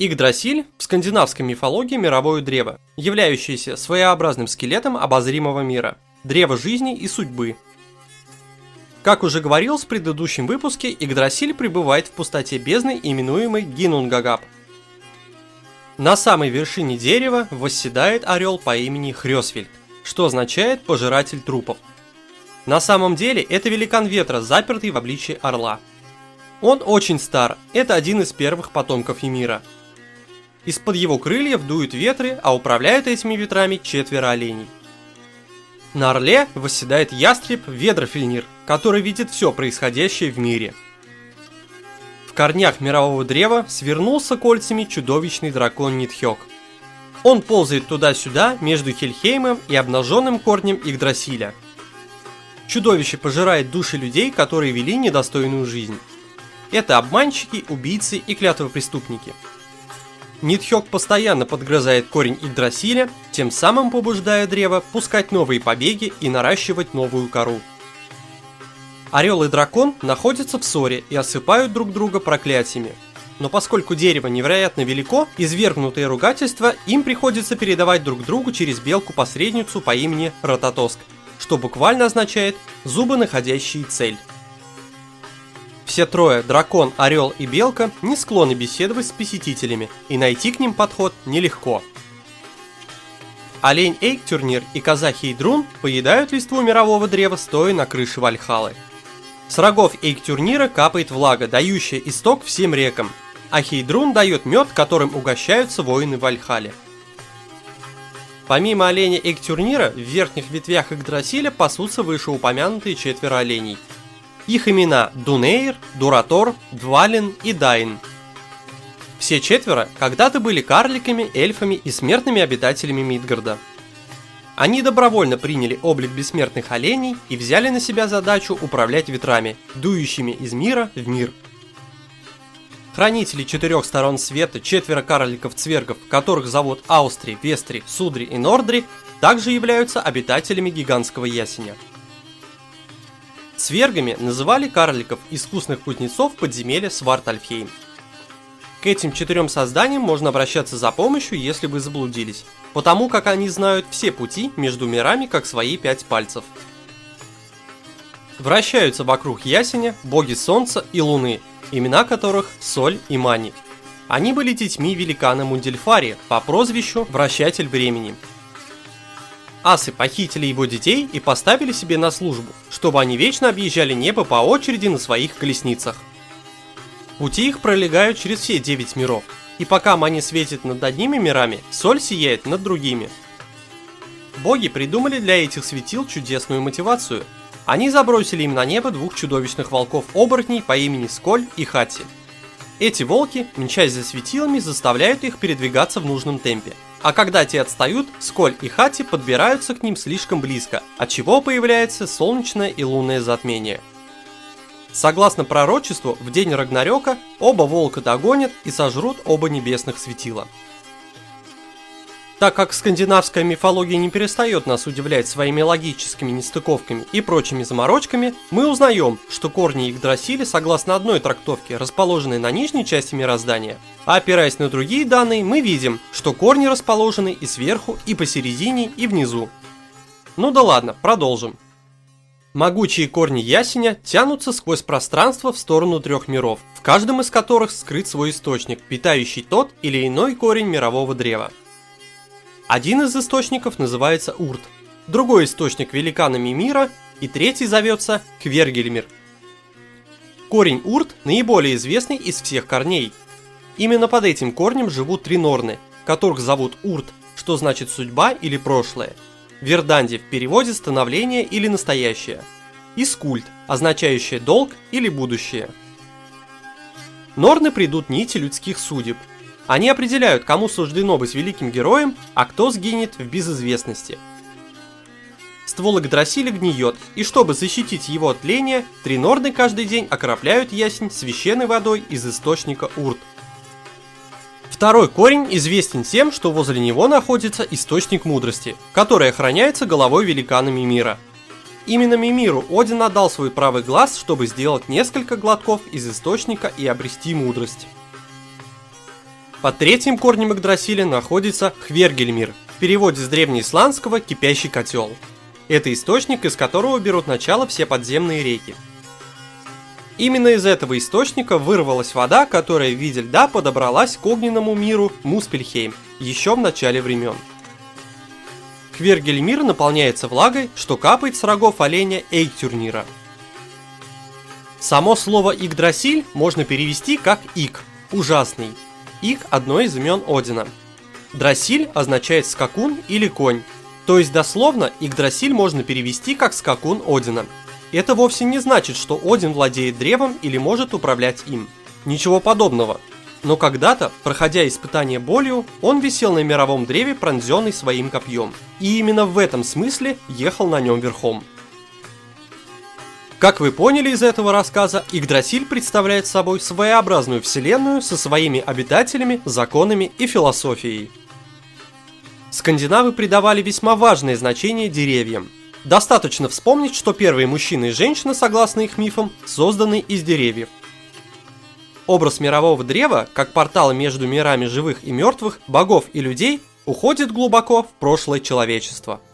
Игдрасиль в скандинавской мифологии мировое древо, являющееся своеобразным скелетом обозримого мира, древо жизни и судьбы. Как уже говорилось в предыдущем выпуске, Игдрасиль пребывает в пустоте бездны, именуемой Гинунгагап. На самой вершине дерева восседает орел по имени Хрёсвельд, что означает «пожиратель трупов». На самом деле это великан ветра, запертый в обличии орла. Он очень стар, это один из первых потомков Емира – из-под его крыльев дуют ветры, а управляют этими ветрами четверо оленей. На орле восседает ястреб Ведрофильнир, который видит все происходящее в мире. В корнях мирового древа свернулся кольцами чудовищный дракон Нитхёк. Он ползает туда-сюда между Хельхеймом и обнаженным корнем Игдрасиля. Чудовище пожирает души людей, которые вели недостойную жизнь. Это обманщики, убийцы и клятвопреступники. преступники. Нитхёк постоянно подгрызает корень Игдрасиля, тем самым побуждая древо пускать новые побеги и наращивать новую кору. Орел и дракон находятся в ссоре и осыпают друг друга проклятиями. Но поскольку дерево невероятно велико, извергнутые ругательства им приходится передавать друг другу через белку-посредницу по имени Рототоск, что буквально означает «зубы, находящие цель». Все трое, дракон, орел и белка, не склонны беседовать с посетителями, и найти к ним подход нелегко. Олень Эйктюрнир и коза Хейдрун поедают листву мирового древа, стоя на крыше Вальхалы. С рогов Эйктюрнира капает влага, дающая исток всем рекам, а Хейдрун дает мед, которым угощаются воины Вальхали. Помимо оленя Эйктюрнира, в верхних ветвях Игдрасиля пасутся вышеупомянутые четверо оленей – их имена Дунейр, Дуратор, Двалин и Дайн. Все четверо когда-то были карликами, эльфами и смертными обитателями Мидгарда. Они добровольно приняли облик бессмертных оленей и взяли на себя задачу управлять ветрами, дующими из мира в мир. Хранители четырех сторон света, четверо карликов-цвергов, которых зовут Аустри, Вестри, Судри и Нордри, также являются обитателями гигантского ясеня – Свергами называли карликов искусных кузнецов подземелья Свартальфхейм. К этим четырем созданиям можно обращаться за помощью, если вы заблудились, потому как они знают все пути между мирами, как свои пять пальцев. Вращаются вокруг ясеня боги Солнца и Луны, имена которых Соль и Мани. Они были детьми великана Мундельфари по прозвищу Вращатель Времени – Асы похитили его детей и поставили себе на службу, чтобы они вечно объезжали небо по очереди на своих колесницах. Пути их пролегают через все девять миров, и пока Мани светит над одними мирами, соль сияет над другими. Боги придумали для этих светил чудесную мотивацию. Они забросили им на небо двух чудовищных волков-оборотней по имени Сколь и Хати. Эти волки, мчась за светилами, заставляют их передвигаться в нужном темпе – а когда те отстают, Сколь и Хати подбираются к ним слишком близко, от чего появляется солнечное и лунное затмение. Согласно пророчеству, в день Рагнарёка оба волка догонят и сожрут оба небесных светила. Так как скандинавская мифология не перестает нас удивлять своими логическими нестыковками и прочими заморочками, мы узнаем, что корни Игдрасиля согласно одной трактовке расположены на нижней части мироздания, а опираясь на другие данные, мы видим, что корни расположены и сверху, и посередине, и внизу. Ну да ладно, продолжим. Могучие корни ясеня тянутся сквозь пространство в сторону трех миров, в каждом из которых скрыт свой источник, питающий тот или иной корень мирового древа. Один из источников называется Урт, другой источник великанами мира и третий зовется Квергельмир. Корень Урт наиболее известный из всех корней. Именно под этим корнем живут три норны, которых зовут Урт, что значит судьба или прошлое. Верданди в переводе становление или настоящее. И скульт, означающее долг или будущее. Норны придут нити людских судеб, они определяют, кому суждено быть великим героем, а кто сгинет в безызвестности. Ствол Игдрасиля гниет, и чтобы защитить его от тления, три норды каждый день окропляют ясень священной водой из источника Урт. Второй корень известен тем, что возле него находится источник мудрости, который охраняется головой великанами мира. Именно Мимиру Один отдал свой правый глаз, чтобы сделать несколько глотков из источника и обрести мудрость. Под третьим корнем Игдрасиля находится Хвергельмир, в переводе с древнеисландского «кипящий котел». Это источник, из которого берут начало все подземные реки. Именно из этого источника вырвалась вода, которая в виде льда подобралась к огненному миру Муспельхейм еще в начале времен. Хвергельмир наполняется влагой, что капает с рогов оленя Эйктюрнира. Само слово Игдрасиль можно перевести как Ик – ужасный. Ик – одно из имен Одина. Драсиль означает скакун или конь, то есть дословно Игдрасиль можно перевести как скакун Одина – это вовсе не значит, что Один владеет древом или может управлять им. Ничего подобного. Но когда-то, проходя испытание болью, он висел на мировом древе, пронзенный своим копьем. И именно в этом смысле ехал на нем верхом. Как вы поняли из этого рассказа, Игдрасиль представляет собой своеобразную вселенную со своими обитателями, законами и философией. Скандинавы придавали весьма важное значение деревьям – Достаточно вспомнить, что первые мужчины и женщины, согласно их мифам, созданы из деревьев. Образ мирового древа, как портала между мирами живых и мертвых, богов и людей, уходит глубоко в прошлое человечества –